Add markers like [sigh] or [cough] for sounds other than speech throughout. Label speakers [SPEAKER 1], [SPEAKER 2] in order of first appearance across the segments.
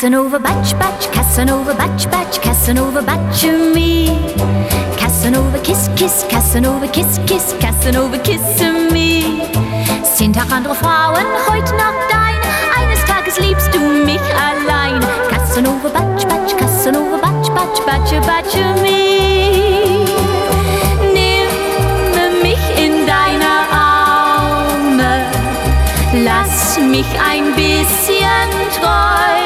[SPEAKER 1] Casanova batch batch, Casanova batch batch, Casanova batch me. Casanova kiss kiss, Casanova kiss kiss, Casanova kiss me. Zehn Tag andere Frauen, heute Nacht dein. Eines Tages liebst du mich allein. Casanova batch batch, Casanova batch batch, batch batch me. Nimm mich in deine Arme, lass mich ein bisschen träumen.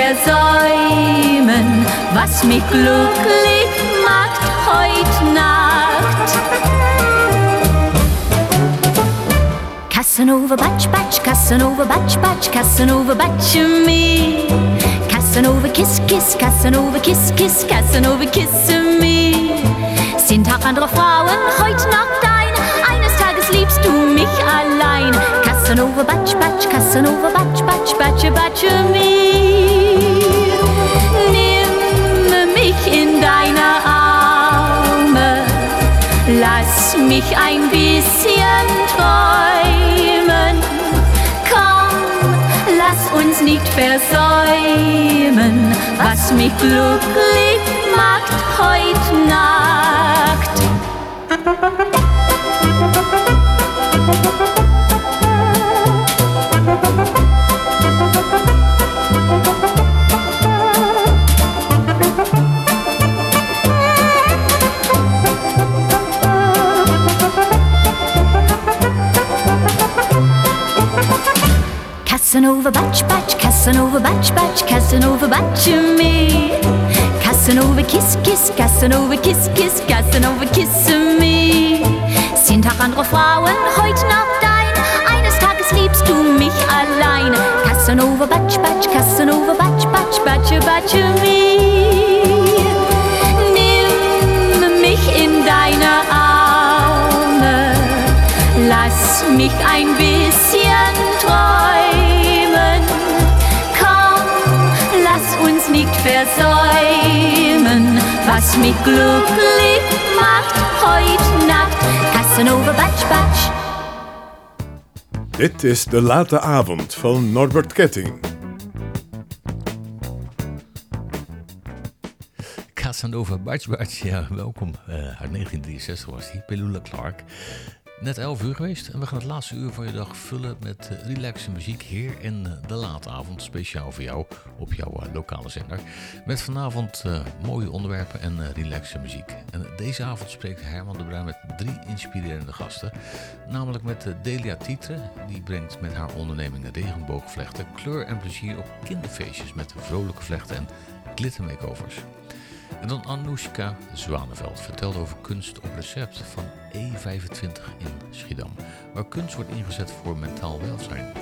[SPEAKER 1] Versäumen, was mich glücklich macht heute Nacht. Casanova batch batch, Casanova batch batch, Casanova batch me. Casanova kiss kiss, Casanova kiss kiss, Casanova kiss me. Zehn Tag andere Frauen, heute Nacht dein. Eines Tages liebst du mich allein. Casanova batch batch, Casanova batch batch, batch batch me. In deine Arme, lass mich ein bisschen träumen. Komm, lass uns nicht versäumen, was mich glücklich macht heute Nacht. Casanova batch batch, Casanova batch batch, Casanova batch me. Casanova kiss kiss, Casanova kiss kiss, Casanova kiss me. Zehn Tag andere Frauen, heute Nacht dein. Eines Tages liebst du mich allein. Casanova batch batch, Casanova batch batch, batch batch me. Nimm mich in deine Arme, lass mich ein bisschen versäumen, was mich glücklich macht heute Nacht. Casanova batch batch.
[SPEAKER 2] Dit is De Late Avond van Norbert Ketting.
[SPEAKER 3] Casanova Batch Batch, ja, welkom. Eh, uit 1963 was hij, Pelula Clark. Net 11 uur geweest en we gaan het laatste uur van je dag vullen met uh, relaxe muziek hier in eh, de late avond. Speciaal voor jou op jouw eh, lokale zender. Met vanavond eh, mooie onderwerpen en relaxe muziek. En deze avond spreekt Herman de Bruin met drie inspirerende gasten. Namelijk met Delia Tietre, die brengt met haar onderneming regenboogvlechten kleur en plezier op kinderfeestjes met vrolijke vlechten en glittermakeovers. En dan Anoushka Zwaneveld vertelt over kunst op recept van E25 in Schiedam, waar kunst wordt ingezet voor mentaal welzijn.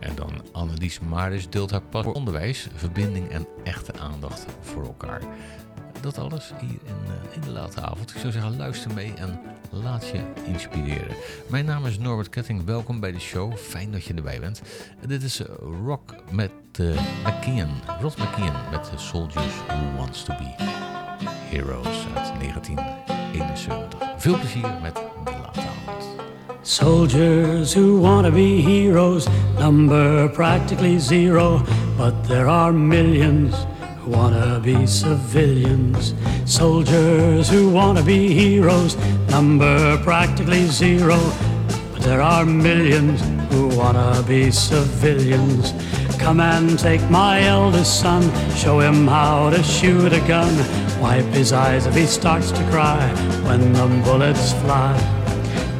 [SPEAKER 3] En dan Annelies Maris deelt haar pas voor onderwijs, verbinding en echte aandacht voor elkaar. Dat alles hier in, uh, in de late avond. Ik zou zeggen, luister mee en laat je inspireren. Mijn naam is Norbert Ketting, welkom bij de show. Fijn dat je erbij bent. En dit is uh, Rock met uh, Rod McKeon met Soldiers Who Wants To Be Heroes uit 1971. Veel plezier met de late avond.
[SPEAKER 4] Soldiers who want to be heroes number practically zero, but there are millions to be civilians. Soldiers who want to be heroes number practically zero, but there are millions who want to be civilians. Come and take my eldest son, show him how to shoot a gun. Wipe his eyes if he starts to cry when the bullets fly.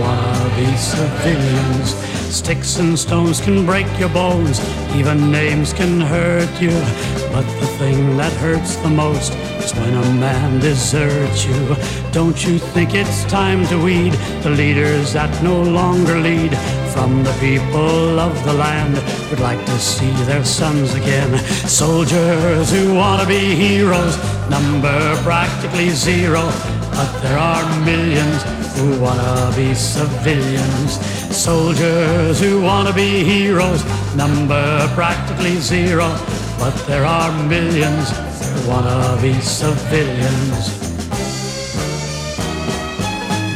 [SPEAKER 4] want to be civilians. Sticks and stones can break your bones, even names can hurt you. But the thing that hurts the most is when a man deserts you. Don't you think it's time to weed the leaders that no longer lead? From the people of the land would like to see their sons again. Soldiers who want to be heroes, number practically zero. But there are millions who want to be civilians. Soldiers who want to be heroes, number practically zero. But there are millions who of these civilians.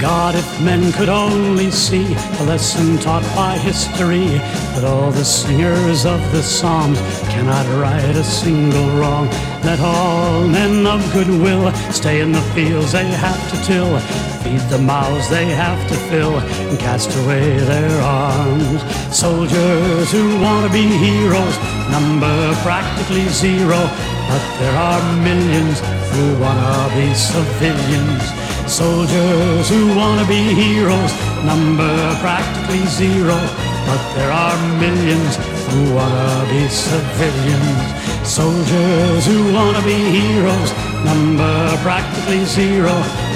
[SPEAKER 4] God, if men could only see the lesson taught by history that all the singers of the Psalms cannot right a single wrong. Let all men of goodwill stay in the fields they have to till, feed the mouths they have to fill, and cast away their arms. Soldiers who want to be heroes number practically zero, but there are millions who want to be civilians. Soldiers who want to be heroes number practically zero, but there are millions who want to be civilians. Soldiers who want to be heroes number practically zero,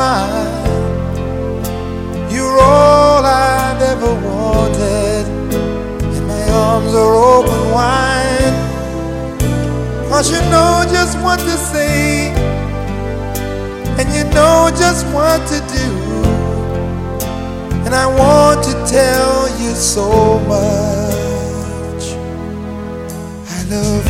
[SPEAKER 5] smile. You're all I've ever wanted. And my arms are open wide. Cause you know just what to say. And you know just what to do. And I want to tell you so much. I love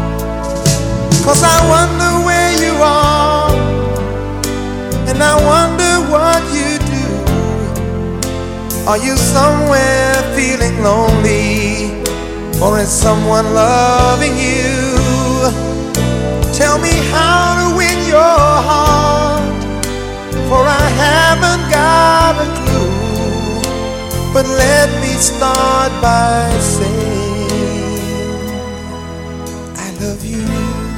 [SPEAKER 5] Cause I wonder where you are, and I wonder what you do. Are you somewhere feeling lonely, or is someone loving you? Tell me how to win your heart, for I haven't got a clue. But let me start by saying, I love you.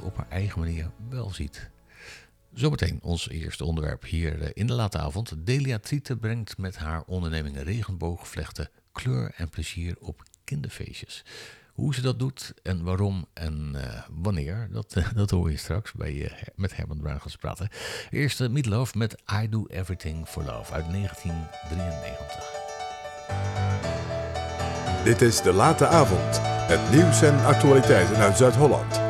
[SPEAKER 3] op haar eigen manier wel ziet. Zometeen ons eerste onderwerp hier eh, in de late avond. Delia Triete brengt met haar onderneming regenboogvlechten kleur en plezier op kinderfeestjes. Hoe ze dat doet en waarom en eh, wanneer, dat, [laughs] dat hoor je straks bij, eh, je met Herman Brown praten. Eerste Meat met I Do Everything for Love uit 1993.
[SPEAKER 2] Dit is de late avond, het nieuws en actualiteiten uit Zuid-Holland.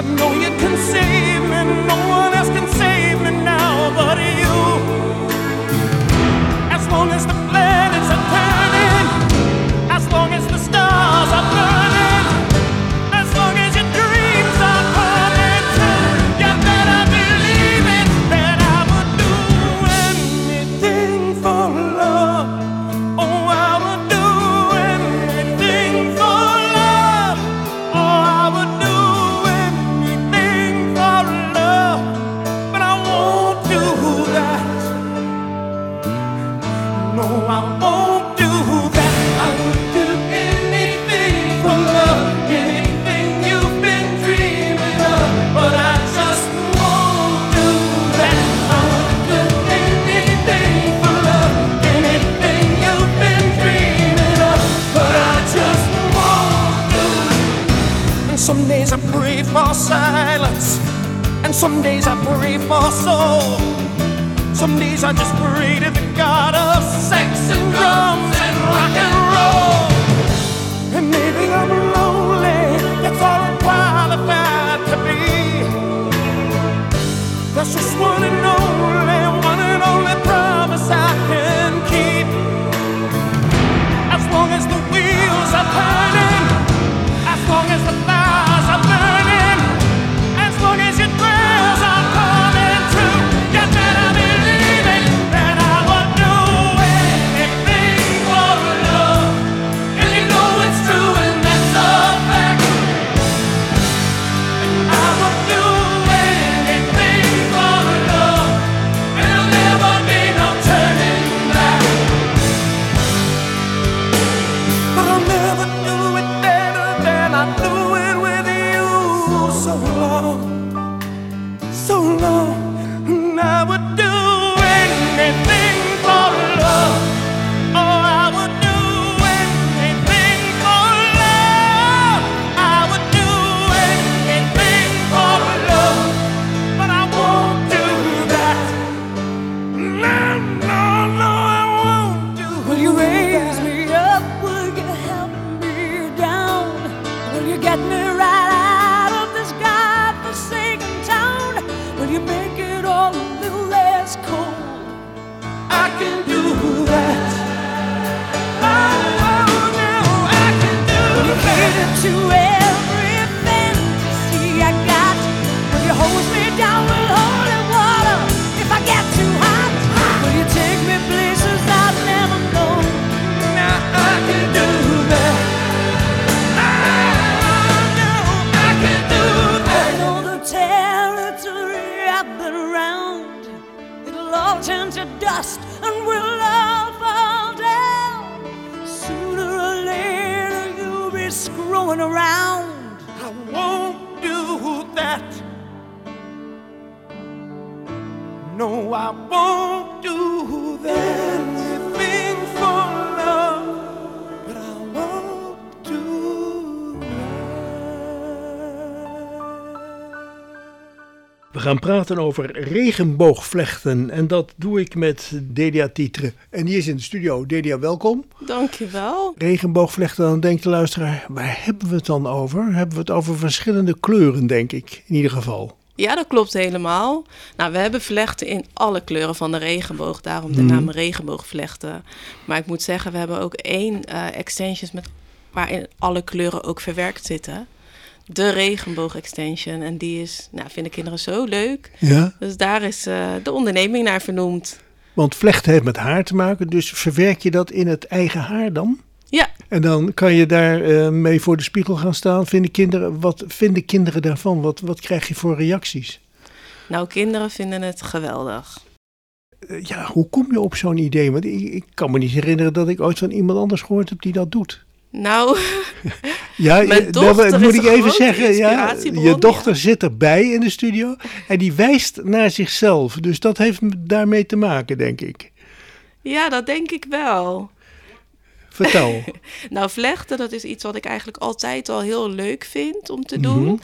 [SPEAKER 6] I know you can save me. No one else can save me now but you. As long as the flame. Some days I pray for soul. Some days I just pray to
[SPEAKER 7] We gaan praten over regenboogvlechten en dat doe ik met Delia Tietre. En die is in de studio. Delia, welkom.
[SPEAKER 8] Dankjewel.
[SPEAKER 7] Regenboogvlechten, dan denkt de luisteraar, waar hebben we het dan over? Hebben we het over verschillende kleuren, denk ik, in ieder geval.
[SPEAKER 8] Ja, dat klopt helemaal. Nou, we hebben vlechten in alle kleuren van de regenboog, daarom de
[SPEAKER 7] Mhm.
[SPEAKER 8] naam regenboogvlechten. Maar ik moet zeggen, we hebben ook één eh extensions met, waarin alle kleuren ook verwerkt zitten. De regenboog extension. En die is, nou, vinden kinderen zo leuk.
[SPEAKER 7] Ja,
[SPEAKER 8] Dus daar is eh, de onderneming naar vernoemd.
[SPEAKER 7] want vlechten heeft met haar te maken, dus verwerk je dat in het eigen haar dan?
[SPEAKER 8] Ja,
[SPEAKER 7] En dan kan je daar eh, mee voor de spiegel gaan staan. Vinden kinderen, wat vinden kinderen daarvan? Wat, wat krijg je voor reacties?
[SPEAKER 8] nou, kinderen vinden het geweldig.
[SPEAKER 7] Eh, ja, hoe kom je op zo'n idee? Want ik, ik kan me niet herinneren dat ik ooit van iemand anders gehoord heb die dat doet.
[SPEAKER 8] Nou, [laughs]
[SPEAKER 7] Ja,
[SPEAKER 8] Mijn
[SPEAKER 7] je-
[SPEAKER 8] dochter
[SPEAKER 7] dat moet ik even zeggen. Ja, je dochter
[SPEAKER 8] ja.
[SPEAKER 7] zit erbij in de studio en die wijst naar zichzelf. Dus dat heeft daarmee te maken, denk ik.
[SPEAKER 8] ja, dat denk ik wel.
[SPEAKER 7] Vertel. [laughs]
[SPEAKER 8] Nou, vlechten, dat is iets wat ik eigenlijk altijd al heel leuk vind om te doen.
[SPEAKER 7] Mhm.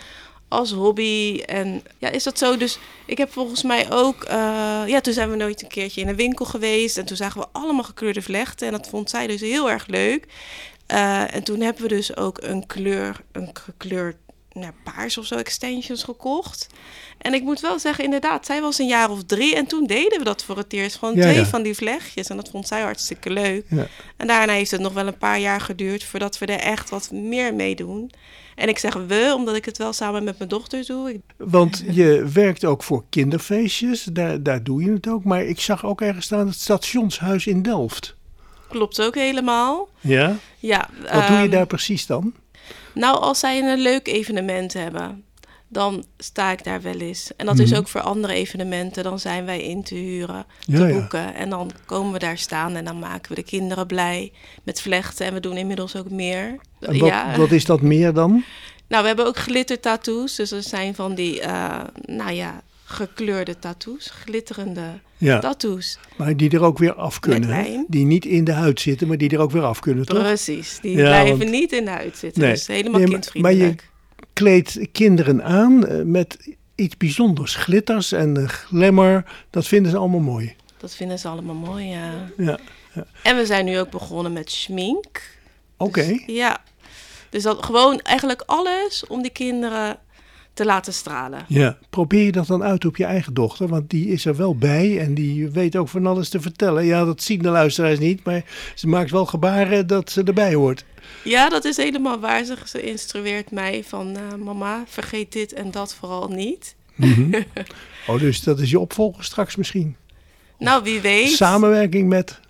[SPEAKER 8] Als hobby. En ja, is dat zo? Dus ik heb volgens mij ook... eh, ja, toen zijn we nooit een keertje in een winkel geweest. En toen zagen we allemaal gekleurde vlechten. En dat vond zij dus heel erg leuk. Eh, en toen hebben we dus ook een kleur... Een gekleurd nou, paars of zo extensions gekocht. En ik moet wel zeggen, inderdaad, zij was een jaar of drie. En toen deden we dat voor het eerst. Gewoon
[SPEAKER 7] Ja,
[SPEAKER 8] twee
[SPEAKER 7] ja.
[SPEAKER 8] van die vlechtjes. En dat vond zij hartstikke leuk.
[SPEAKER 7] Ja.
[SPEAKER 8] En daarna heeft het nog wel een paar jaar geduurd voordat we er echt wat meer mee doen. En ik zeg we, omdat ik het wel samen met mijn dochter doe.
[SPEAKER 7] Want [laughs] je werkt ook voor kinderfeestjes, daar, daar doe je het ook. Maar ik zag ook ergens staan het stationshuis in Delft.
[SPEAKER 8] Klopt ook helemaal.
[SPEAKER 7] Ja?
[SPEAKER 8] Ja,
[SPEAKER 7] Wat doe je
[SPEAKER 8] ehm,
[SPEAKER 7] daar precies dan?
[SPEAKER 8] Nou, als zij een leuk evenement hebben, dan sta ik daar wel eens. En dat is
[SPEAKER 7] Mhm.
[SPEAKER 8] ook voor andere evenementen. Dan zijn wij in te huren,
[SPEAKER 7] Ja,
[SPEAKER 8] te
[SPEAKER 7] ja.
[SPEAKER 8] boeken. En dan komen we daar staan en dan maken we de kinderen blij met vlechten. En we doen inmiddels ook meer.
[SPEAKER 7] En wat,
[SPEAKER 8] ja.
[SPEAKER 7] wat is dat meer dan?
[SPEAKER 8] Nou, we hebben ook glitter tattoos. Dus dat zijn van die, eh, nou ja, gekleurde tattoos. Glitterende
[SPEAKER 7] Ja,
[SPEAKER 8] tattoos.
[SPEAKER 7] maar die er ook weer af kunnen. Die niet in de huid zitten, maar die er ook weer af kunnen, toch?
[SPEAKER 8] Precies. Die
[SPEAKER 7] Ja,
[SPEAKER 8] blijven
[SPEAKER 7] want-
[SPEAKER 8] niet in de huid zitten.
[SPEAKER 7] Nee.
[SPEAKER 8] Dus helemaal
[SPEAKER 7] Nee, maar-
[SPEAKER 8] kindvriendelijk.
[SPEAKER 7] kleedt kinderen aan eh, met iets bijzonders. Glitters en glamour, dat vinden ze allemaal mooi.
[SPEAKER 8] Dat vinden ze allemaal mooi, ja.
[SPEAKER 7] Ja,
[SPEAKER 8] En we zijn nu ook begonnen met schmink.
[SPEAKER 7] oké.
[SPEAKER 8] Dus, ja. Dus dat gewoon eigenlijk alles om die kinderen te laten stralen.
[SPEAKER 7] Ja, probeer je dat dan uit op je eigen dochter, want die is er wel bij en die weet ook van alles te vertellen. Ja, dat zien de luisteraars niet, maar ze maakt wel gebaren dat ze erbij hoort.
[SPEAKER 8] Ja, dat is helemaal waar. Ze, instrueert mij van... eh, mama, vergeet dit en dat vooral niet. [laughs]
[SPEAKER 7] Oh, dus dat is je opvolger straks misschien.
[SPEAKER 8] Nou, wie weet.
[SPEAKER 7] Samenwerking met.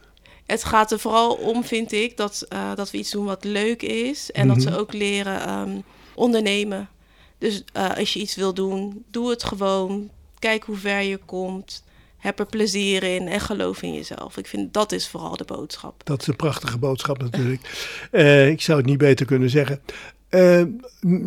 [SPEAKER 8] Het gaat er vooral om, vind ik, dat, eh, dat we iets doen wat leuk is. En dat
[SPEAKER 7] Mhm.
[SPEAKER 8] ze ook leren ehm, ondernemen. Dus eh, als je iets wil doen, doe het gewoon. Kijk hoe ver je komt. Heb er plezier in en geloof in jezelf. Ik vind dat is vooral de boodschap.
[SPEAKER 7] Dat is een prachtige boodschap natuurlijk. [laughs] Eh, ik zou het niet beter kunnen zeggen. Eh,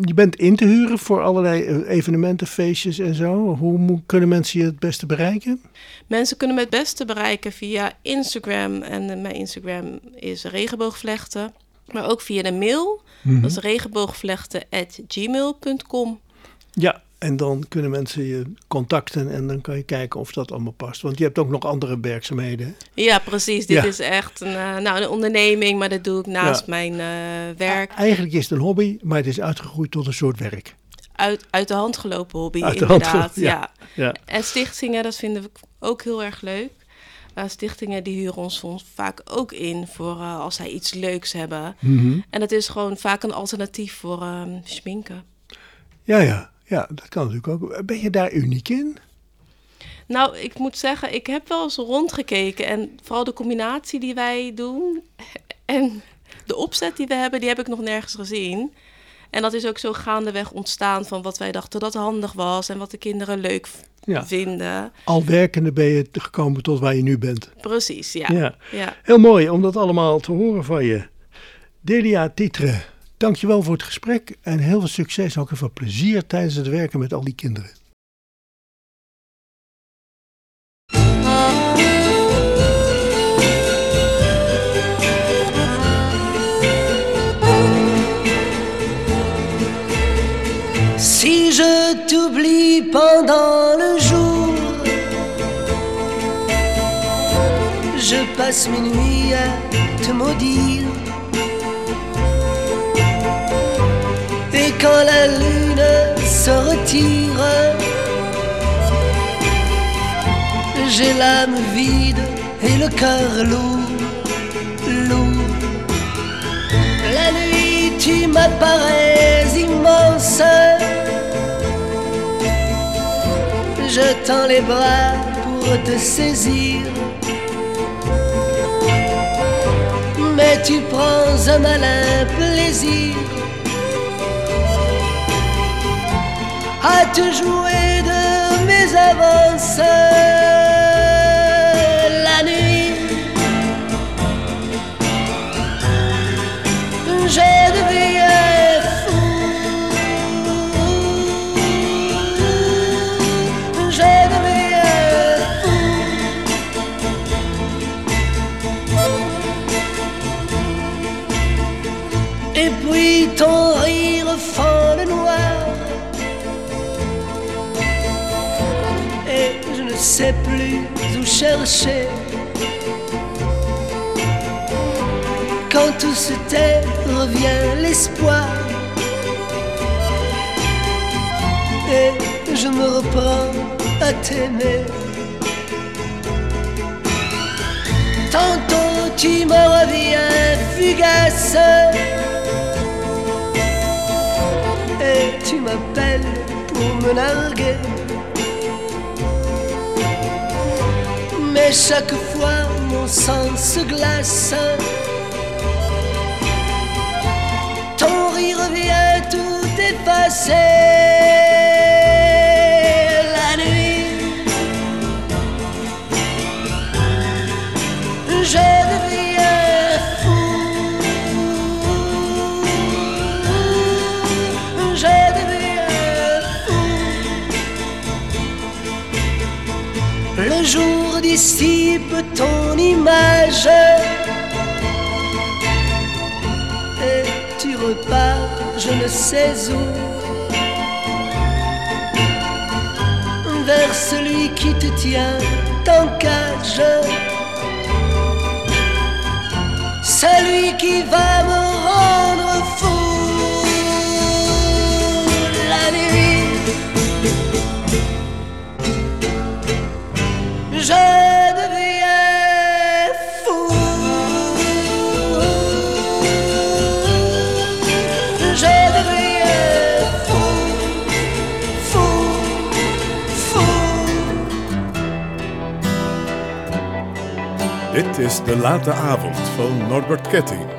[SPEAKER 7] je bent in te huren voor allerlei evenementen, feestjes en zo. Hoe kunnen mensen je het beste bereiken?
[SPEAKER 8] Mensen kunnen me het beste bereiken via Instagram. En mijn Instagram is regenboogvlechten. Maar ook via de mail.
[SPEAKER 7] Mhm.
[SPEAKER 8] Dat is regenboogvlechten.gmail.com.
[SPEAKER 7] Ja, en dan kunnen mensen je contacten en dan kan je kijken of dat allemaal past. Want je hebt ook nog andere werkzaamheden.
[SPEAKER 8] Ja, precies. Dit
[SPEAKER 7] Ja.
[SPEAKER 8] is echt een, eh, nou, een onderneming, maar dat doe ik naast
[SPEAKER 7] Ja.
[SPEAKER 8] mijn eh, werk.
[SPEAKER 7] Eigenlijk is het een hobby, maar het is uitgegroeid tot een soort werk.
[SPEAKER 8] uit, uit de hand gelopen hobby,
[SPEAKER 7] Uit de hand
[SPEAKER 8] inderdaad. ja.
[SPEAKER 7] ja. Ja.
[SPEAKER 8] En stichtingen, dat vinden we ook heel erg leuk. Eh, stichtingen die huren ons soms vaak ook in voor eh, als zij iets leuks hebben.
[SPEAKER 7] Mhm.
[SPEAKER 8] En het is gewoon vaak een alternatief voor ehm schminken.
[SPEAKER 7] Ja, ja, ja, dat kan natuurlijk ook. Ben je daar uniek in?
[SPEAKER 8] Nou, ik moet zeggen, ik heb wel eens rondgekeken. En vooral de combinatie die wij doen [laughs] en de opzet die we hebben, die heb ik nog nergens gezien. En dat is ook zo gaandeweg ontstaan van wat wij dachten dat handig was en wat de kinderen leuk
[SPEAKER 7] Ja.
[SPEAKER 8] vinden.
[SPEAKER 7] Al werkende ben je gekomen tot waar je nu bent.
[SPEAKER 8] Precies, ja.
[SPEAKER 7] Ja.
[SPEAKER 8] ja.
[SPEAKER 7] Heel mooi om dat allemaal te horen van je. Delia Titre, dankjewel voor het gesprek en heel veel succes en ook heel veel plezier tijdens het werken met al die kinderen.
[SPEAKER 9] Pendant le jour, je passe mes nuits à te maudire. Et quand la lune se retire, j'ai l'âme vide et le cœur lourd, lourd. La nuit, tu m'apparais les bras pour te saisir. Mais tu prends un malin plaisir à te jouer de mes avances. Ton rire fend le noir. Et je ne sais plus où chercher. Quand tout se tait, revient l'espoir. Et je me reprends à t'aimer. Tantôt tu me reviens fugace. M'appelles pour me narguer. Mais chaque fois mon sang se glace. Ton rire vient tout effacer. Le jour dissipe ton image. Et tu repars, je ne sais où. Vers celui qui te tient en cage. Celui qui va me
[SPEAKER 2] is De Late Avond van Norbert Ketting.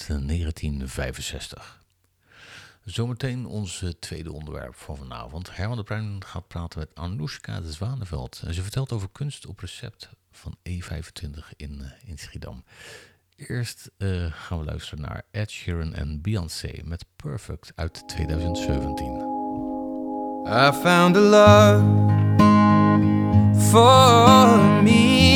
[SPEAKER 3] Uit 1965. Zometeen ons eh, tweede onderwerp van vanavond. Herman de Bruin gaat praten met Anoushka de Zwaneveld. En ze vertelt over kunst op recept van E25 in, eh, in Schiedam. Eerst eh, gaan we luisteren naar Ed Sheeran en Beyoncé met Perfect uit 2017.
[SPEAKER 10] I found a love for me.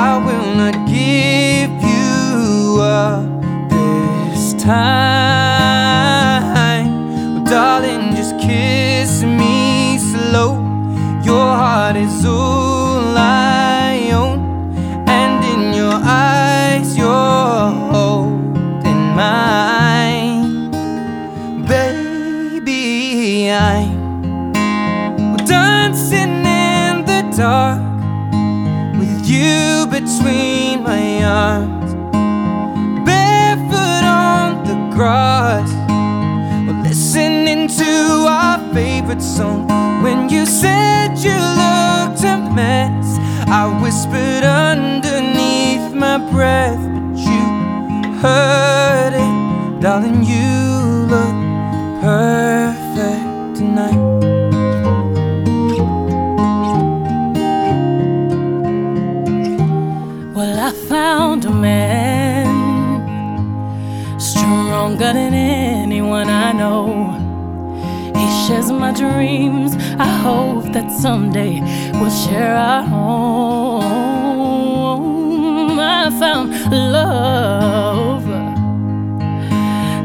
[SPEAKER 10] I will not give you up this time. Well, darling, just kiss me slow. Your heart is all grass. We're listening to our favorite song. When you said you looked a mess, I whispered underneath my breath, but you heard it, darling. You look perfect
[SPEAKER 2] stronger than anyone I know. He shares my dreams. I hope that someday we'll share our home. I found love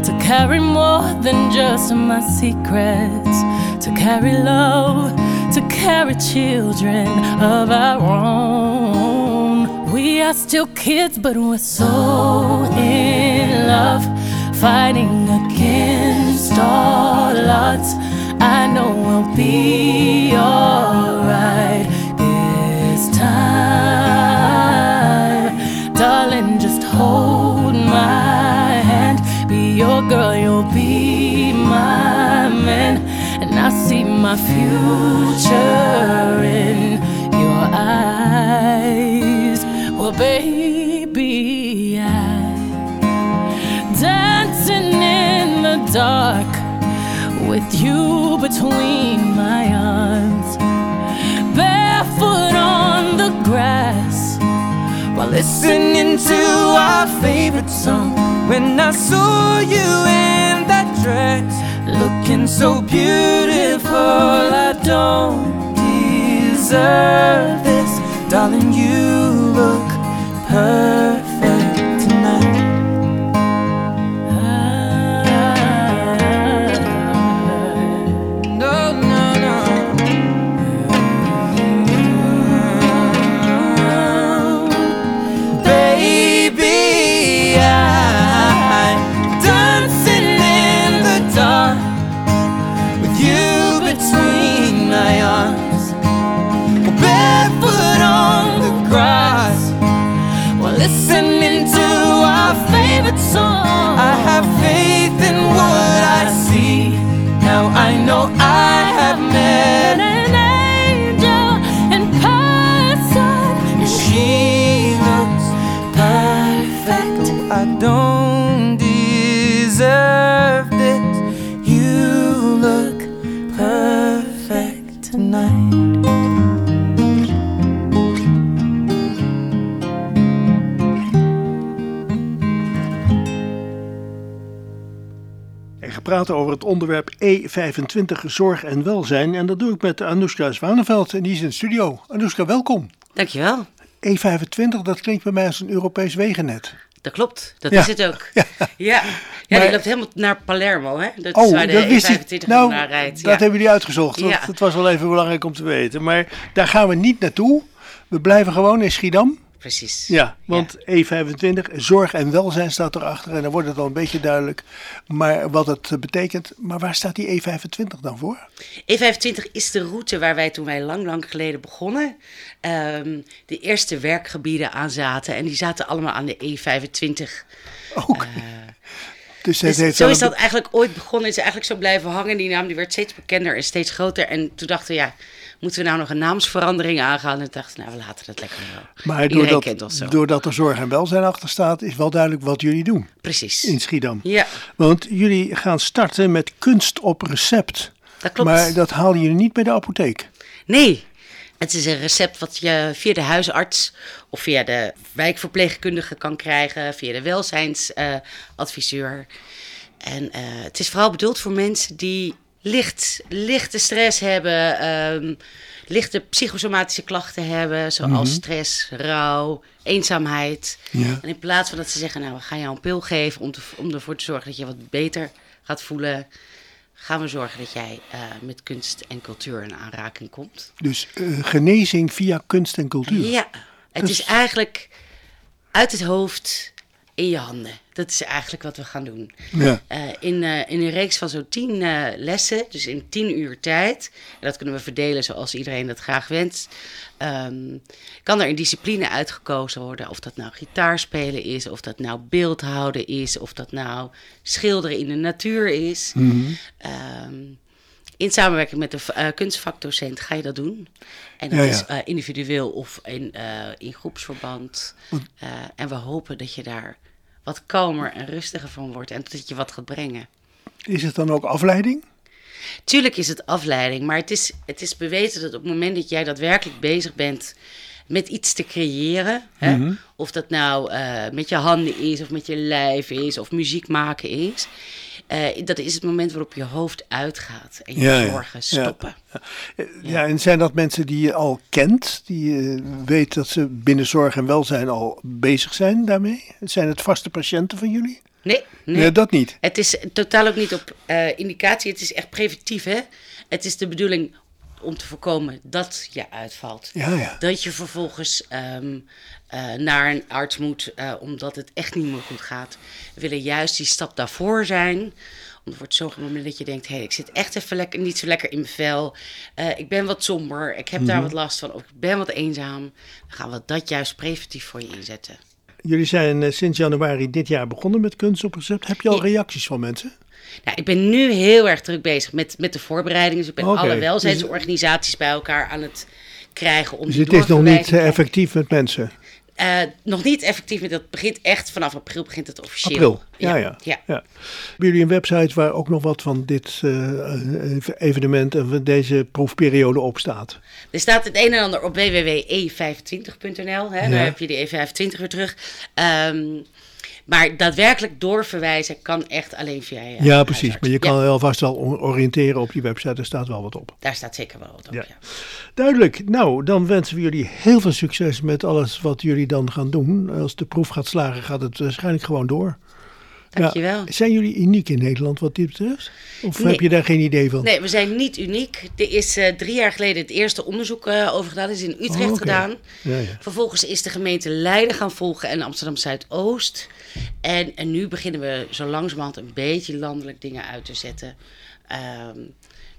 [SPEAKER 2] to carry more than just my secrets, to carry love, to carry children of our own. We are still kids, but we're so in love, fighting against all odds. I know we'll be alright this time. Darling, just hold my hand. Be your girl, you'll be my man. And I see my future in your eyes. Well, baby, dark with you between my arms, barefoot on the grass
[SPEAKER 10] while listening to our favorite song. When I saw you in that dress, looking so beautiful, I don't deserve this, darling. You look perfect
[SPEAKER 7] En gepraat over het onderwerp E25 zorg en welzijn. En dat doe ik met Anoushka Zwaneveld en die is in de studio. Anoushka, welkom.
[SPEAKER 11] Dankjewel.
[SPEAKER 7] E25, dat klinkt bij mij als een Europees wegennet.
[SPEAKER 11] Dat klopt, dat
[SPEAKER 7] Ja.
[SPEAKER 11] is het ook. [laughs]
[SPEAKER 7] Ja.
[SPEAKER 11] Ja, ja.
[SPEAKER 7] Maar-
[SPEAKER 11] die loopt helemaal naar Palermo, hè? Dat
[SPEAKER 7] oh,
[SPEAKER 11] is waar de
[SPEAKER 7] dat wist
[SPEAKER 11] E25
[SPEAKER 7] ik. Nou,
[SPEAKER 11] naar rijdt.
[SPEAKER 7] dat hebben jullie uitgezocht. Dat,
[SPEAKER 11] Ja.
[SPEAKER 7] dat was wel even belangrijk om te weten. Maar daar gaan we niet naartoe. We blijven gewoon in Schiedam.
[SPEAKER 11] Precies.
[SPEAKER 7] Ja, want E25, zorg en welzijn staat erachter en dan wordt het al een beetje duidelijk. Maar wat het eh, betekent, maar waar staat die E25 dan voor?
[SPEAKER 11] E25 is de route waar wij toen wij lang, lang geleden begonnen, ehm, de eerste werkgebieden aan zaten. En die zaten allemaal aan de E25.
[SPEAKER 7] Ook. dus het
[SPEAKER 11] Dus
[SPEAKER 7] heeft
[SPEAKER 11] zo is dat eigenlijk ooit begonnen. Is eigenlijk zo blijven hangen. Die naam die werd steeds bekender en steeds groter. En toen dachten we, ja, moeten we nou nog een naamsverandering aangaan? En dachten nou, we laten het lekker zo.
[SPEAKER 7] Maar
[SPEAKER 11] Iedereen
[SPEAKER 7] doordat, doordat er zorg en welzijn achter staat, is wel duidelijk wat jullie doen.
[SPEAKER 11] Precies.
[SPEAKER 7] In Schiedam.
[SPEAKER 11] Ja.
[SPEAKER 7] Want jullie gaan starten met kunst op recept.
[SPEAKER 11] Dat klopt.
[SPEAKER 7] Maar dat halen jullie niet bij de apotheek.
[SPEAKER 11] Nee, het is een recept wat je via de huisarts of via de wijkverpleegkundige kan krijgen, via de welzijnsadviseur. en eh, het is vooral bedoeld voor mensen die licht, lichte stress hebben, ehm, lichte psychosomatische klachten hebben, zoals
[SPEAKER 7] Mhm.
[SPEAKER 11] stress, rouw, eenzaamheid.
[SPEAKER 7] Ja.
[SPEAKER 11] En in plaats van dat ze zeggen, nou we gaan jou een pil geven om, te, om ervoor te zorgen dat je wat beter gaat voelen, gaan we zorgen dat jij eh, met kunst en cultuur in aanraking komt.
[SPEAKER 7] Dus eh, genezing via kunst en cultuur.
[SPEAKER 11] Ja, het
[SPEAKER 7] Dus-
[SPEAKER 11] is eigenlijk uit het hoofd in je handen. Dat is eigenlijk wat we gaan doen.
[SPEAKER 7] Ja.
[SPEAKER 11] Eh, in, eh, in een reeks van zo'n tien eh, lessen, dus in tien uur tijd. En dat kunnen we verdelen zoals iedereen dat graag wenst. ehm, kan er een discipline uitgekozen worden. Of dat nou gitaarspelen is, of dat nou beeldhouden is, of dat nou schilderen in de natuur is.
[SPEAKER 7] Mhm.
[SPEAKER 11] Ehm, in samenwerking met de eh, kunstvakdocent ga je dat doen. En dat
[SPEAKER 7] Ja, ja.
[SPEAKER 11] is individueel of in, in groepsverband. En we hopen dat je daar wat kalmer en rustiger van wordt en dat je wat gaat brengen.
[SPEAKER 7] Is het dan ook afleiding?
[SPEAKER 11] Tuurlijk is het afleiding, maar het is, het is bewezen dat op het moment dat jij daadwerkelijk bezig bent met iets te creëren, hè,
[SPEAKER 7] Mhm.
[SPEAKER 11] of dat nou eh, met je handen is, of met je lijf is, of muziek maken is, eh, dat is het moment waarop je hoofd uitgaat en je
[SPEAKER 7] Ja, ja.
[SPEAKER 11] zorgen
[SPEAKER 7] Ja.
[SPEAKER 11] stoppen.
[SPEAKER 7] Eh, Ja, en zijn dat mensen die je al kent, die eh, weet dat ze binnen zorg en welzijn al bezig zijn daarmee? Zijn het vaste patiënten van jullie?
[SPEAKER 11] Nee, nee.
[SPEAKER 7] Nee, dat niet.
[SPEAKER 11] Het is totaal ook niet op eh, indicatie. Het is echt preventief, hè? Het is de bedoeling om te voorkomen dat je uitvalt.
[SPEAKER 7] Ja, ja.
[SPEAKER 11] Dat je vervolgens ehm, eh, naar een arts moet, eh, omdat het echt niet meer goed gaat. We willen juist die stap daarvoor zijn. Om ervoor te zorgen op het moment dat je denkt... hé, hey, ik zit echt even lekker, niet zo lekker in mijn vel. Eh, ik ben wat somber, ik heb daar
[SPEAKER 7] Mhm.
[SPEAKER 11] wat last van... of ik ben wat eenzaam. Dan gaan we dat juist preventief voor je inzetten.
[SPEAKER 7] Jullie zijn sinds januari dit jaar begonnen met kunst op recept. Heb je al reacties van mensen?
[SPEAKER 11] Nou, ik ben nu heel erg druk bezig met, met de voorbereidingen. Dus ik ben alle welzijnsorganisaties bij elkaar aan het krijgen. Om
[SPEAKER 7] Dus het is nog niet eh, effectief met mensen.
[SPEAKER 11] Eh, nog niet effectief, maar dat begint echt vanaf april begint het officieel.
[SPEAKER 7] April, ja, ja.
[SPEAKER 11] ja.
[SPEAKER 7] Hebben jullie een website waar ook nog wat van dit eh, evenement en van deze proefperiode op staat?
[SPEAKER 11] Er staat het een en ander op www.e25.nl. Hè?
[SPEAKER 7] Ja.
[SPEAKER 11] Dan heb je die E25 weer terug. Ehm, maar daadwerkelijk doorverwijzen kan echt alleen via je
[SPEAKER 7] Ja, precies.
[SPEAKER 11] huisarts.
[SPEAKER 7] Maar je kan
[SPEAKER 11] Ja,
[SPEAKER 7] wel vast wel oriënteren op die website. Er staat wel wat op.
[SPEAKER 11] Daar staat zeker wel wat op.
[SPEAKER 7] Ja.
[SPEAKER 11] ja.
[SPEAKER 7] Duidelijk. Nou, dan wensen we jullie heel veel succes met alles wat jullie dan gaan doen. Als de proef gaat slagen, gaat het waarschijnlijk gewoon door.
[SPEAKER 11] Dankjewel.
[SPEAKER 7] Ja, zijn jullie uniek in Nederland wat dit betreft? Of
[SPEAKER 11] Nee.
[SPEAKER 7] heb je daar geen idee van?
[SPEAKER 11] Nee, we zijn niet uniek. Er is eh, drie jaar geleden het eerste onderzoek eh, over gedaan. Dat is in Utrecht
[SPEAKER 7] Oh,
[SPEAKER 11] gedaan.
[SPEAKER 7] Ja, ja.
[SPEAKER 11] Vervolgens is de gemeente Leiden gaan volgen en Amsterdam Zuidoost. En, en nu beginnen we zo langzamerhand een beetje landelijk dingen uit te zetten. Ehm,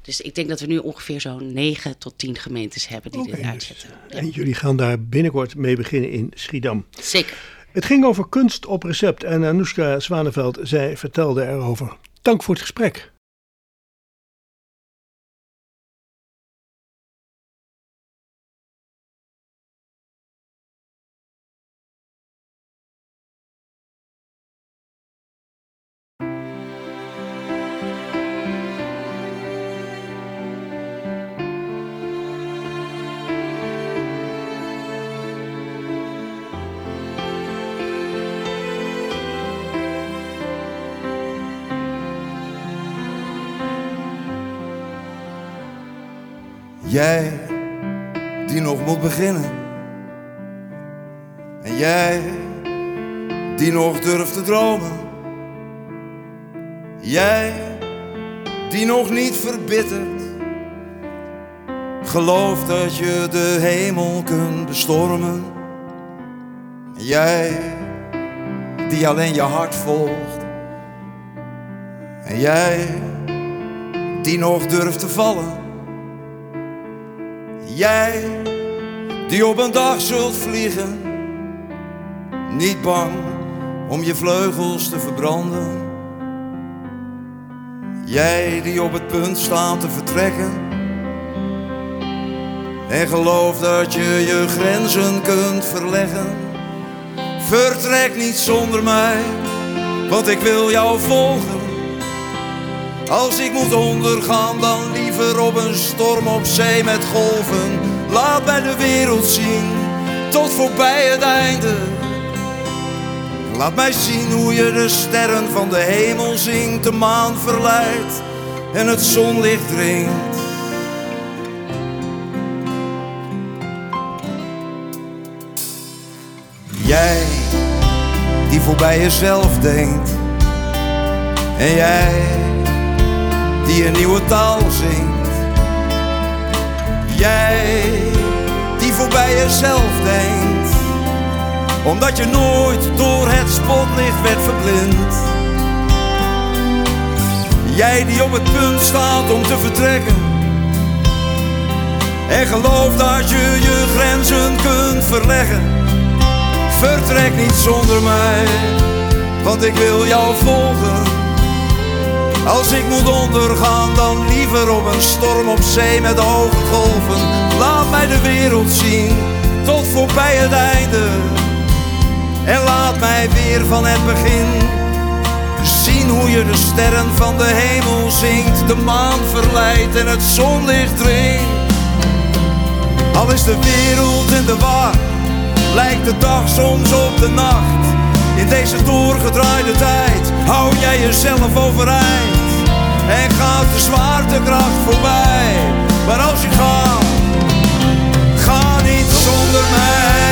[SPEAKER 11] dus ik denk dat we nu ongeveer zo'n 9 tot 10 gemeentes hebben die dit uitzetten.
[SPEAKER 7] En jullie gaan daar binnenkort mee beginnen in Schiedam.
[SPEAKER 11] Zeker.
[SPEAKER 7] Het ging over kunst op recept en Anoushka Zwaneveld, zij vertelde erover. Dank voor het gesprek.
[SPEAKER 12] Jij die nog moet beginnen. En jij die nog durft te dromen. Jij die nog niet verbittert. gelooft dat je de hemel kunt bestormen. Jij die alleen je hart volgt. En jij die nog durft te vallen. Jij die op een dag zult vliegen. Niet bang om je vleugels te verbranden. Jij die op het punt staat te vertrekken. En gelooft dat je je grenzen kunt verleggen. Vertrek niet zonder mij, want ik wil jou volgen. Als ik moet ondergaan, dan liever op een storm op zee met golven. Laat mij de wereld zien, tot voorbij het einde. Laat mij zien hoe je de sterren van de hemel zingt, de maan verleidt en het zonlicht dringt. Jij die voorbij jezelf denkt. En jij die een nieuwe taal zingt. Jij die voorbij jezelf denkt. Omdat je nooit door het spotlicht werd verblind. Jij die op het punt staat om te vertrekken. En gelooft dat je je grenzen kunt verleggen. Vertrek niet zonder mij, want ik wil jou volgen. Als ik moet ondergaan, dan liever op een storm op zee met hoge golven. Laat mij de wereld zien, tot voorbij het einde. En laat mij weer van het begin zien hoe je de sterren van de hemel zingt, de maan verleidt en het zonlicht dringt. Al is de wereld in de war lijkt de dag soms op de nacht. In deze doorgedraaide tijd hou jij jezelf overeind en gaat de zwaartekracht voorbij. Maar als je gaat, ga niet zonder mij.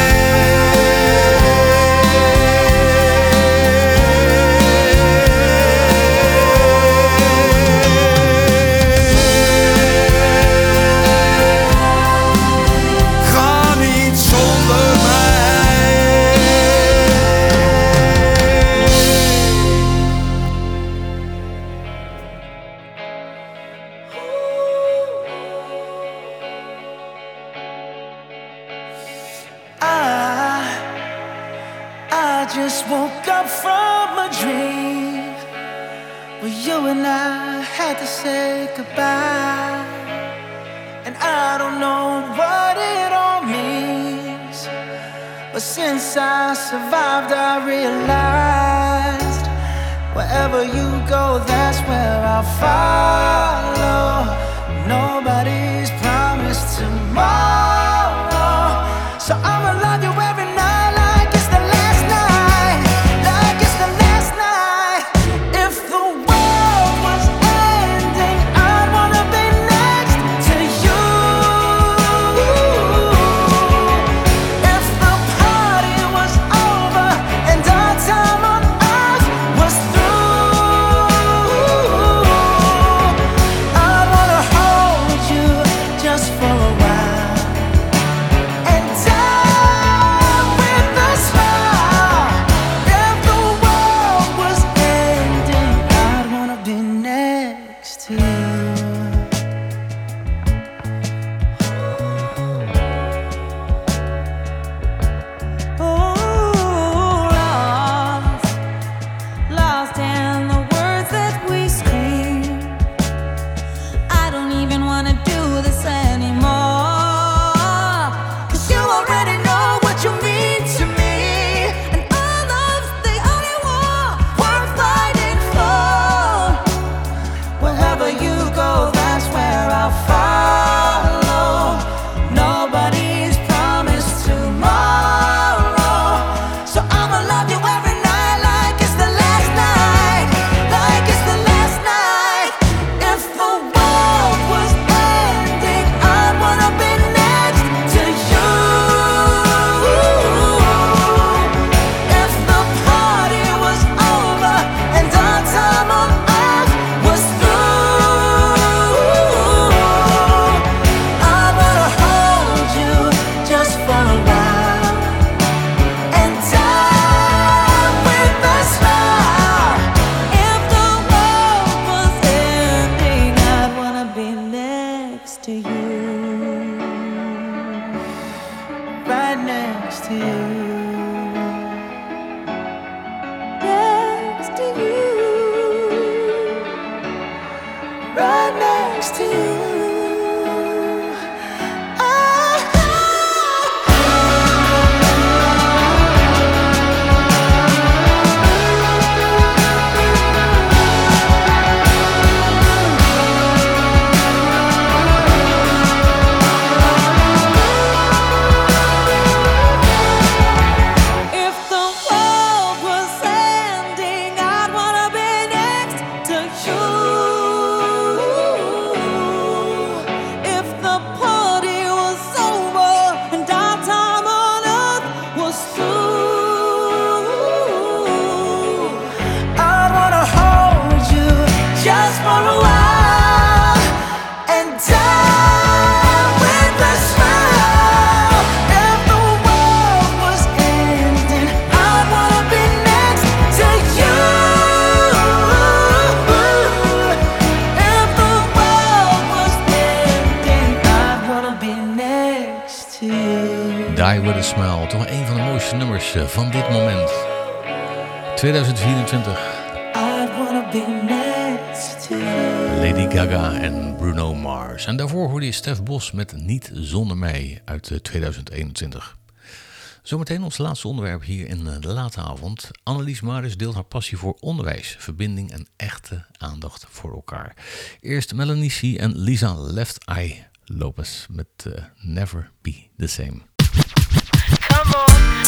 [SPEAKER 13] Since I survived, I realized wherever you go, that's where I'll follow. Nobody's
[SPEAKER 3] Lady Gaga en Bruno Mars. En daarvoor hoorde je Stef Bos met Niet zonder mij uit eh, 2021. Zometeen ons laatste onderwerp hier in eh, de late avond. Annelies Maris deelt haar passie voor onderwijs, verbinding en echte aandacht voor elkaar. Eerst Melanie C. en Lisa Left Eye Lopez met eh, Never Be The Same.
[SPEAKER 14] Come on.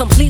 [SPEAKER 15] complete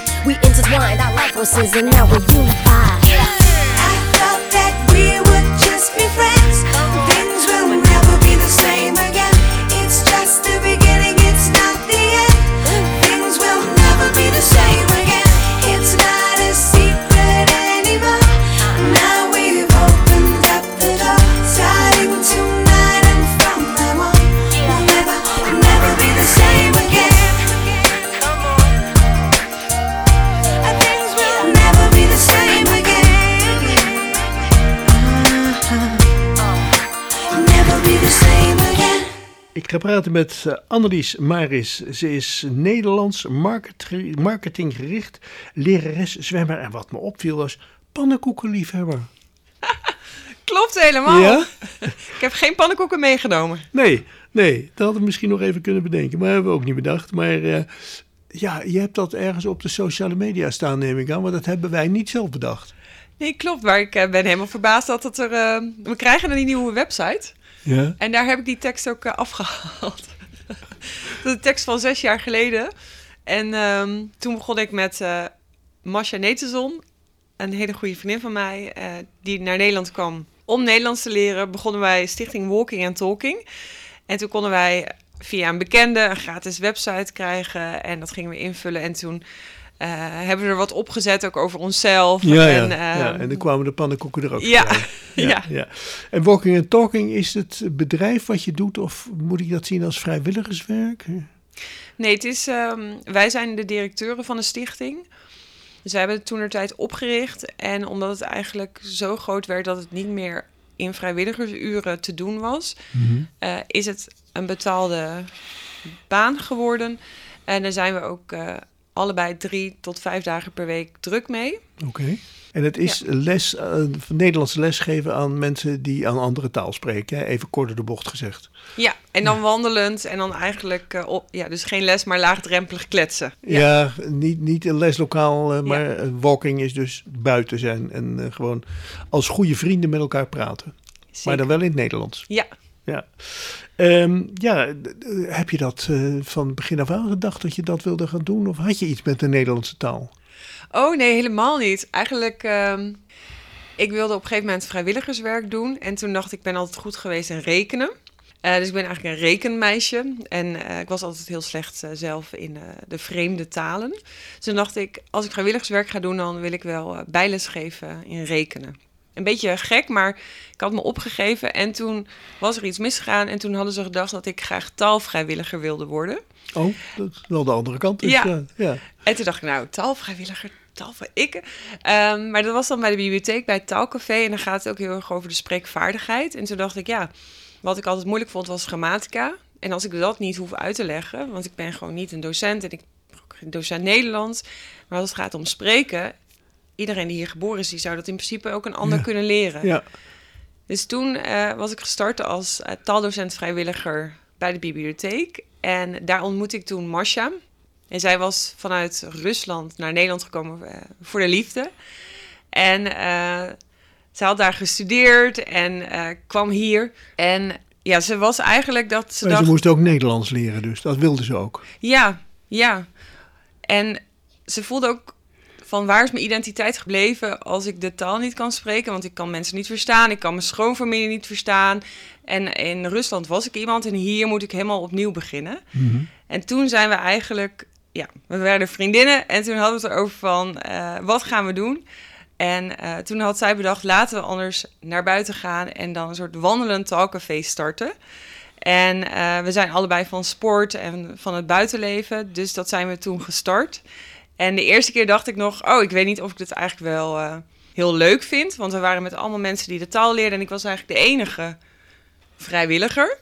[SPEAKER 15] We intertwined our life forces and now we're unified.
[SPEAKER 16] I thought that we would just be friends.
[SPEAKER 7] Ik ga praten met eh, Annelies Maris. Ze is Nederlands market- marketinggericht, lerares, zwemmer. En wat me opviel was pannenkoekenliefhebber. [laughs]
[SPEAKER 17] Klopt helemaal.
[SPEAKER 7] Ja? [laughs]
[SPEAKER 17] Ik heb geen pannenkoeken meegenomen.
[SPEAKER 7] Nee, nee, dat hadden we misschien nog even kunnen bedenken. Maar hebben we ook niet bedacht. Maar eh, ja, je hebt dat ergens op de sociale media staan, neem ik aan. Maar dat hebben wij niet zelf bedacht.
[SPEAKER 17] Nee, klopt. Maar ik eh, ben helemaal verbaasd dat het er... we krijgen een nieuwe website.
[SPEAKER 7] Ja.
[SPEAKER 17] En daar heb ik die tekst ook eh, afgehaald. [laughs] een tekst van zes jaar geleden. En ehm, toen begon ik met eh Masha Netezon, een hele goede vriendin van mij, eh, die naar Nederland kwam om Nederlands te leren. Begonnen wij Stichting Walking and Talking. En toen konden wij via een bekende een gratis website krijgen. En dat gingen we invullen. En toen eh, hebben we er wat opgezet, ook over onszelf.
[SPEAKER 7] Ja, ja,
[SPEAKER 17] en,
[SPEAKER 7] ja,
[SPEAKER 17] ehm,
[SPEAKER 7] en dan kwamen de pannenkoeken er ook [laughs]
[SPEAKER 17] Ja, ja.
[SPEAKER 7] ja. En Walking and Talking, is het bedrijf wat je doet of moet ik dat zien als vrijwilligerswerk?
[SPEAKER 17] Nee, het is, ehm, wij zijn de directeuren van de stichting. Dus wij hebben het toen tijd opgericht. En omdat het eigenlijk zo groot werd dat het niet meer in vrijwilligersuren te doen was,
[SPEAKER 7] Mhm.
[SPEAKER 17] eh, is het een betaalde baan geworden. En daar zijn we ook eh, allebei drie tot vijf dagen per week druk mee.
[SPEAKER 7] Oké. En het is les, eh, Nederlandse les geven aan mensen die aan andere taal spreken. Hè? Even kort door de bocht gezegd.
[SPEAKER 17] Ja, en dan wandelend en dan eigenlijk, eh, op, ja, dus geen les, maar laagdrempelig kletsen.
[SPEAKER 7] Ja, niet, niet een leslokaal, eh, maar walking is dus buiten zijn en gewoon als goede vrienden met elkaar praten. Maar dan wel in het Nederlands.
[SPEAKER 17] Ja.
[SPEAKER 7] Ja, Ehm, ja heb je dat eh, van begin af aan gedacht dat je dat wilde gaan doen? Of had je iets met de Nederlandse taal?
[SPEAKER 17] Oh nee, helemaal niet. Eigenlijk, ehm, ik wilde op een gegeven moment vrijwilligerswerk doen. En toen dacht ik, ik ben altijd goed geweest in rekenen. Eh, dus ik ben eigenlijk een rekenmeisje. En eh, ik was altijd heel slecht zelf in de vreemde talen. Dus toen dacht ik, als ik vrijwilligerswerk ga doen, dan wil ik wel bijles geven in rekenen. Een beetje gek, maar ik had me opgegeven. En toen was er iets misgegaan. En toen hadden ze gedacht dat ik graag taalvrijwilliger wilde worden.
[SPEAKER 7] Oh, dat is wel de andere kant. Dus,
[SPEAKER 17] Ja.
[SPEAKER 7] ja. ja.
[SPEAKER 17] En toen dacht ik, nou, taalvrijwilliger, taal voor ik. Ehm, maar dat was dan bij de bibliotheek, bij het taalcafé. En dan gaat het ook heel erg over de spreekvaardigheid. En toen dacht ik, ja, wat ik altijd moeilijk vond was grammatica. En als ik dat niet hoef uit te leggen, want ik ben gewoon niet een docent en ik docent Nederlands. Maar als het gaat om spreken, iedereen die hier geboren is, die zou dat in principe ook een ander
[SPEAKER 7] Ja.
[SPEAKER 17] kunnen leren.
[SPEAKER 7] Ja.
[SPEAKER 17] Dus toen eh, was ik gestart als eh, taaldocent vrijwilliger bij de bibliotheek. En daar ontmoette ik toen Masha. En zij was vanuit Rusland naar Nederland gekomen eh, voor de liefde. En ze had daar gestudeerd en kwam hier. En ja, ze was eigenlijk dat ze
[SPEAKER 7] Maar
[SPEAKER 17] dacht...
[SPEAKER 7] ze moest ook Nederlands leren, dus dat wilde ze ook.
[SPEAKER 17] Ja, ja. En ze voelde ook van waar is mijn identiteit gebleven als ik de taal niet kan spreken? Want ik kan mensen niet verstaan, ik kan mijn schoonfamilie niet verstaan. En in Rusland was ik iemand en hier moet ik helemaal opnieuw beginnen. En toen zijn we eigenlijk, ja, we werden vriendinnen en toen hadden we het erover van eh, wat gaan we doen? En eh, toen had zij bedacht, laten we anders naar buiten gaan en dan een soort wandelend taalcafé starten. En eh, we zijn allebei van sport en van het buitenleven, dus dat zijn we toen gestart. En de eerste keer dacht ik nog, oh, ik weet niet of ik dit eigenlijk wel eh, heel leuk vind. Want we waren met allemaal mensen die de taal leerden en ik was eigenlijk de enige vrijwilliger.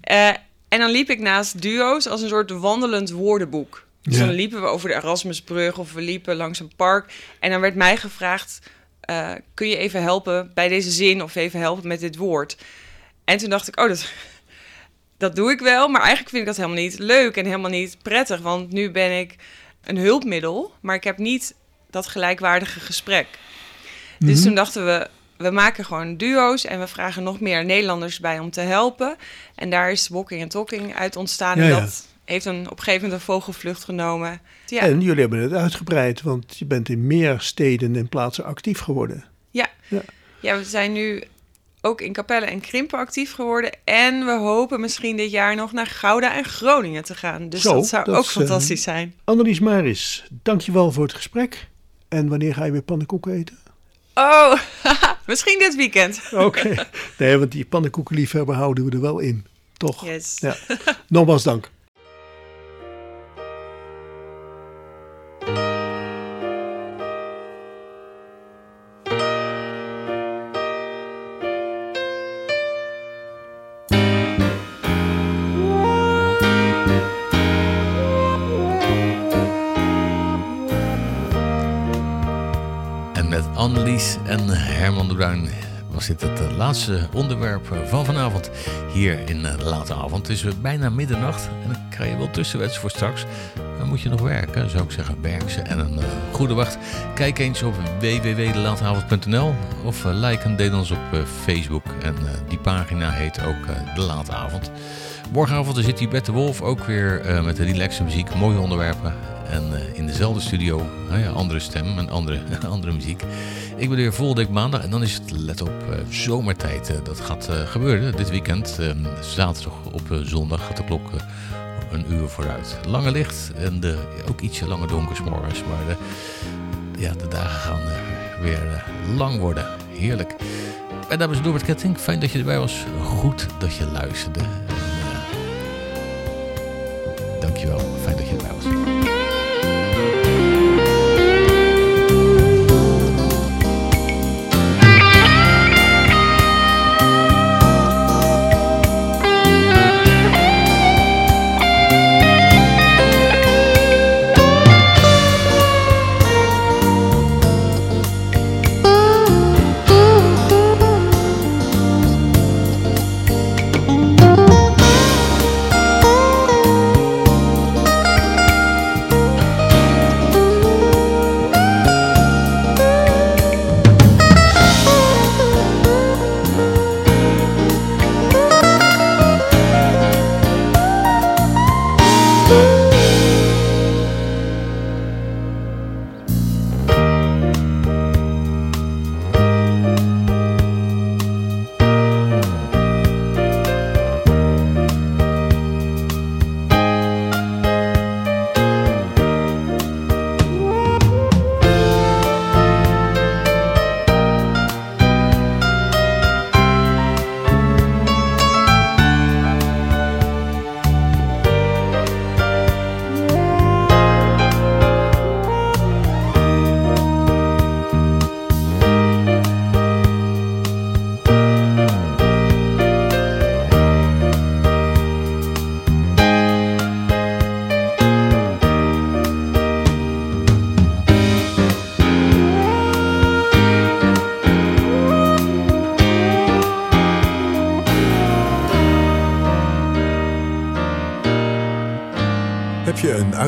[SPEAKER 17] Eh, en dan liep ik naast duo's als een soort wandelend woordenboek. Dus
[SPEAKER 18] Ja.
[SPEAKER 17] dan liepen we over de Erasmusbrug of we liepen langs een park. En dan werd mij gevraagd, eh, kun je even helpen bij deze zin of even helpen met dit woord? En toen dacht ik, oh, dat, [laughs] dat doe ik wel. Maar eigenlijk vind ik dat helemaal niet leuk en helemaal niet prettig. Want nu ben ik een hulpmiddel, maar ik heb niet dat gelijkwaardige gesprek. Dus
[SPEAKER 18] Mhm.
[SPEAKER 17] toen dachten we, we maken gewoon duo's en we vragen nog meer Nederlanders bij om te helpen. En daar is Walking and Talking uit ontstaan.
[SPEAKER 7] Ja,
[SPEAKER 17] en
[SPEAKER 7] ja.
[SPEAKER 17] dat heeft een, op een gegeven moment een vogelvlucht genomen. Ja,
[SPEAKER 7] En jullie hebben het uitgebreid, want je bent in meer steden en plaatsen actief geworden.
[SPEAKER 17] ja.
[SPEAKER 7] Ja.
[SPEAKER 17] ja, we zijn nu ook in Capelle en Krimpen actief geworden. En we hopen misschien dit jaar nog naar Gouda en Groningen te gaan. Dus
[SPEAKER 7] Zo,
[SPEAKER 17] dat zou
[SPEAKER 7] dat
[SPEAKER 17] ook
[SPEAKER 7] is, eh,
[SPEAKER 17] fantastisch zijn.
[SPEAKER 7] Annelies Maris, dankjewel voor het gesprek. En wanneer ga je weer pannenkoeken eten?
[SPEAKER 17] Oh, [laughs] misschien dit weekend.
[SPEAKER 7] Oké. [laughs] Nee, want die pannenkoekenliefhebber houden we er wel in. Toch?
[SPEAKER 17] Yes.
[SPEAKER 7] Ja. Nogmaals dank.
[SPEAKER 3] En Herman de Bruin was dit het eh, laatste onderwerp eh, van vanavond hier in eh, de late avond. Het is bijna middernacht en dan krijg je wel tussenwets voor straks. Dan moet je nog werken, zou ik zeggen. Werk ze en een goede wacht. Kijk eens op www.delateavond.nl of like en deel ons op Facebook. En die pagina heet ook De Late Avond. Morgenavond zit hier Bert de Wolf ook weer met de relaxe muziek, mooie onderwerpen. En eh, in dezelfde studio, nou ja, andere stem en andere, [laughs] andere muziek. Ik ben weer volgende week maandag en dan is het, let op, eh, zomertijd. Eh, dat gaat gebeuren dit weekend. Eh, zaterdag op zondag gaat de klok een uur vooruit. Lange licht en de, ook ietsje langer donker morgens. Maar de, ja, de dagen gaan weer lang worden. Heerlijk. Mijn naam is Norbert Ketting. Fijn dat je erbij was. Goed dat je luisterde. Dankjewel. Fijn dat je erbij was.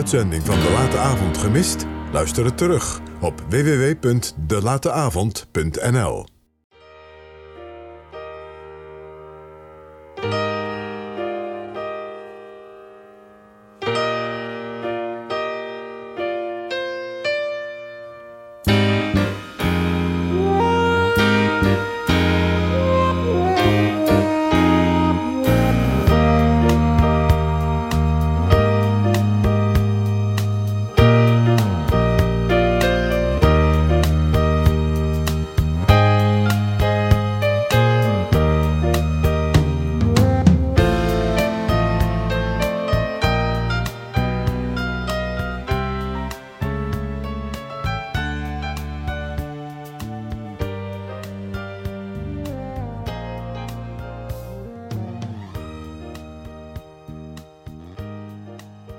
[SPEAKER 2] Uitzending van De Late Avond gemist? Luister het terug op www.delateavond.nl